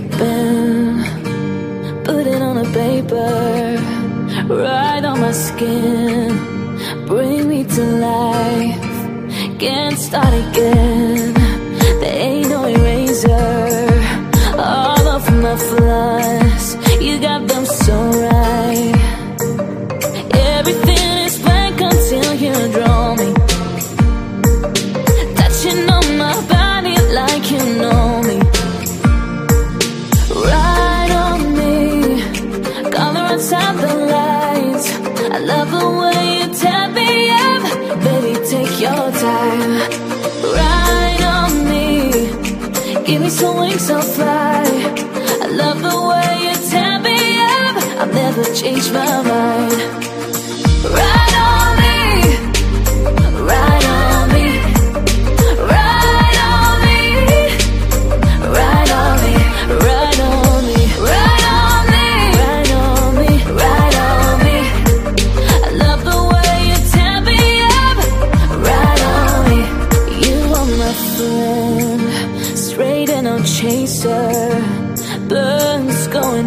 the pen, put it on a paper, write on my skin, bring me to life. Can't start again. There ain't no eraser. All of my flaws, outside the lights. I love the way you tap me up, baby. Take your time. Write on me, give me some wings, so fly. I love the way you tap me up. I'll never change my mind. Write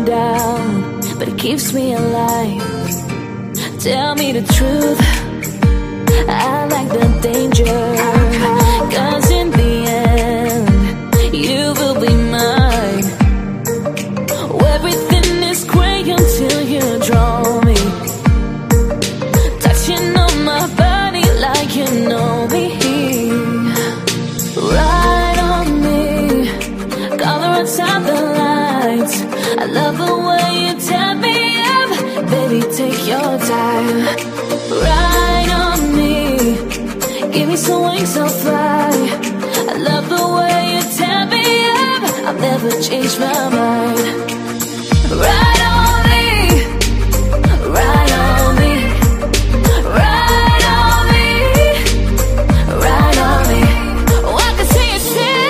Down, but it keeps me alive. Tell me the truth. I like the danger. Cause in the end, you will be mine. Everything is gray until you draw me. Touching on my body like you know me. Write on me. Color outside the lights. I love the way you tap me up. Baby, take your time. Write on me. Give me some wings, I'll fly. I love the way you tap me up. I'll never change my mind. Write on me. Write on me. Oh, I can see a city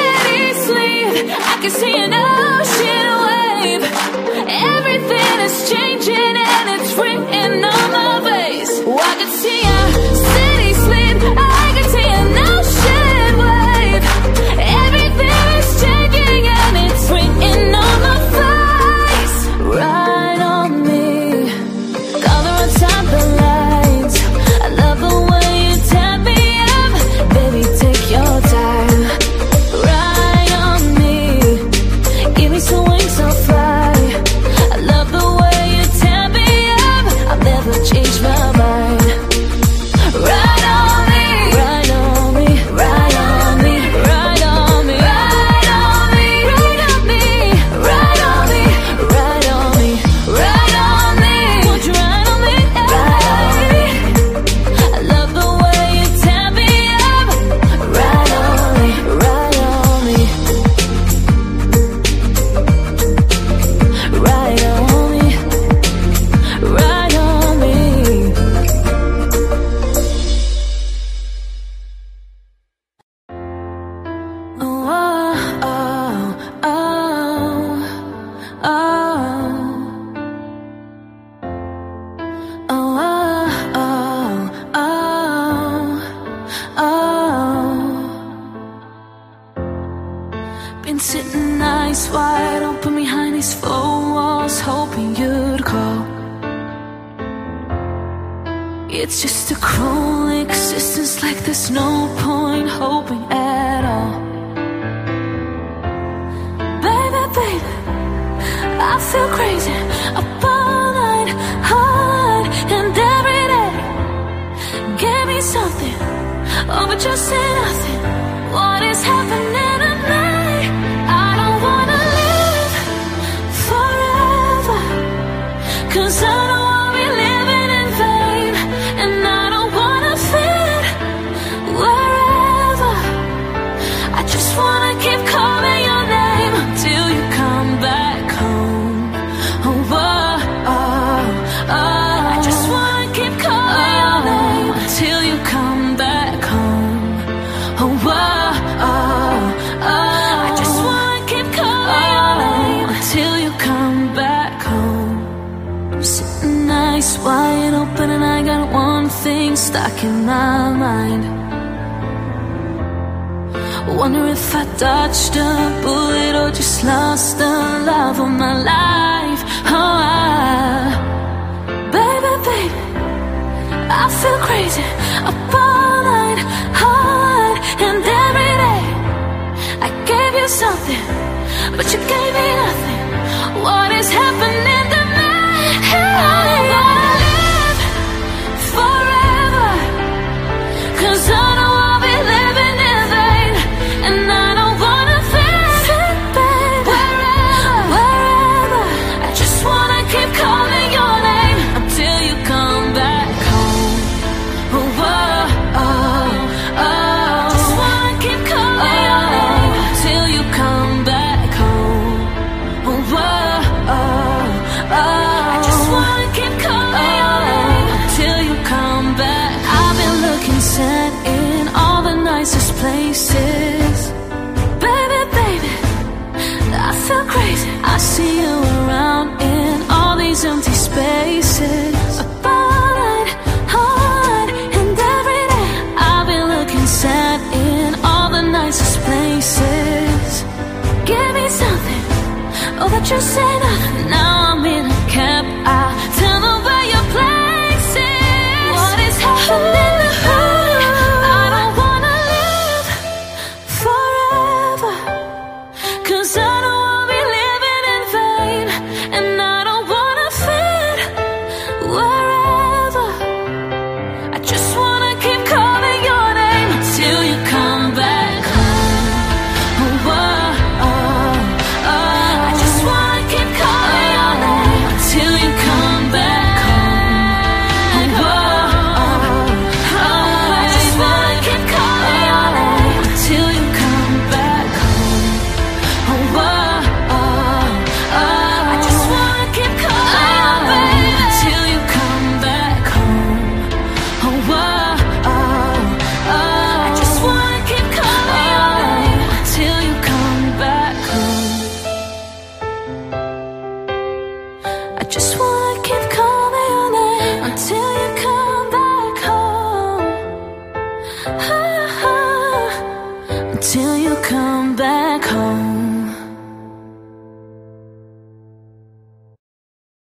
sitting nice, wide open behind these four walls, hoping you'd call. It's just a cruel existence, like there's no point hoping at all. Baby, baby, I feel crazy up all night, hard and every day. Give me something, oh, but just say nothing. What is happening wide open and I got one thing stuck in my mind. Wonder if I dodged a bullet or just lost the love of my life. Oh, I, baby, baby, I feel crazy. I places. Baby, baby, I feel crazy. I see you around in all these empty spaces. About it, hard, and every day I've been looking sad in all the nicest places. Give me something, oh, that you said.